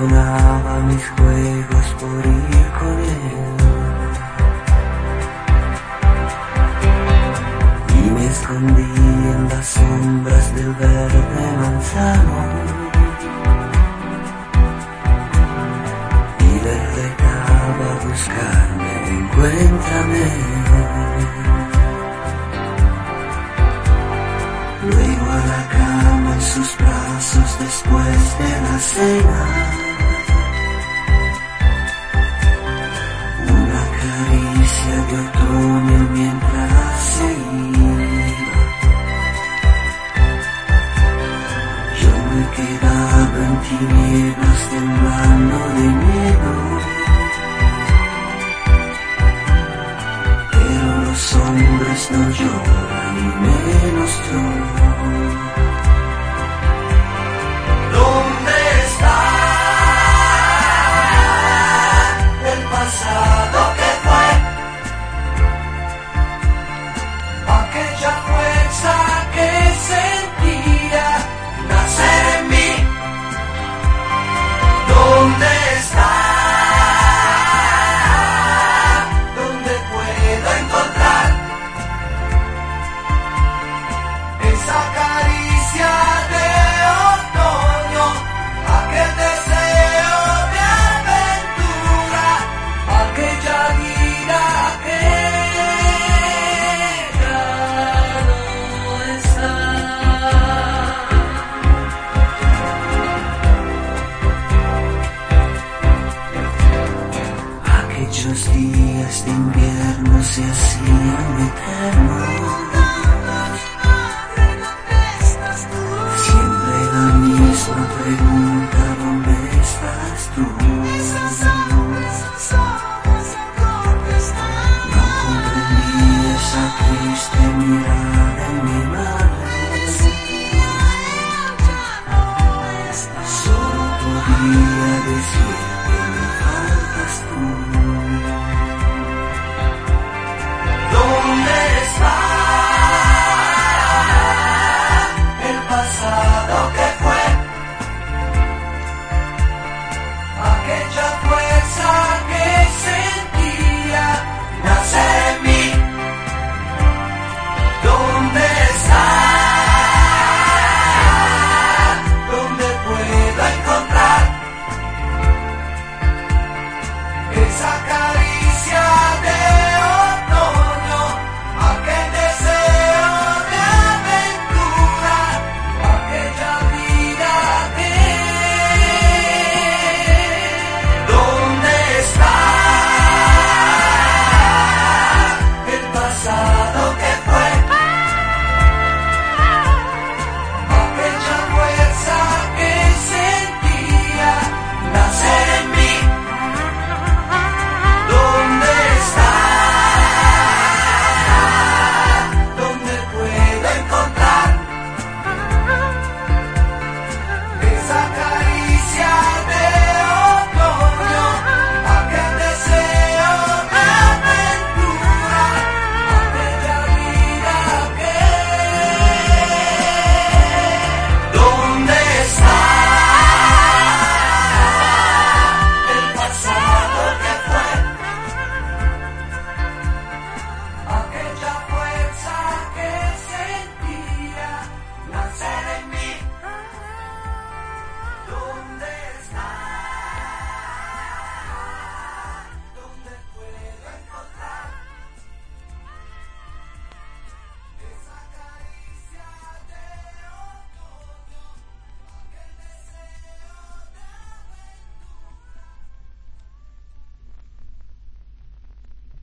Sonaba mis juegos por ir con él. Y me escondí en las sombras del verde manzano. Y le recaba buscarme, encuéntrame. Luego a la cama en sus brazos después de la cena. Tinieblas temblando de miedo. Muchos días de invierno se hacían eternos. Siempre la misma pregunta, ¿dónde estás tú? No comprendí esa triste mirada en mi madre. Solo podía decir.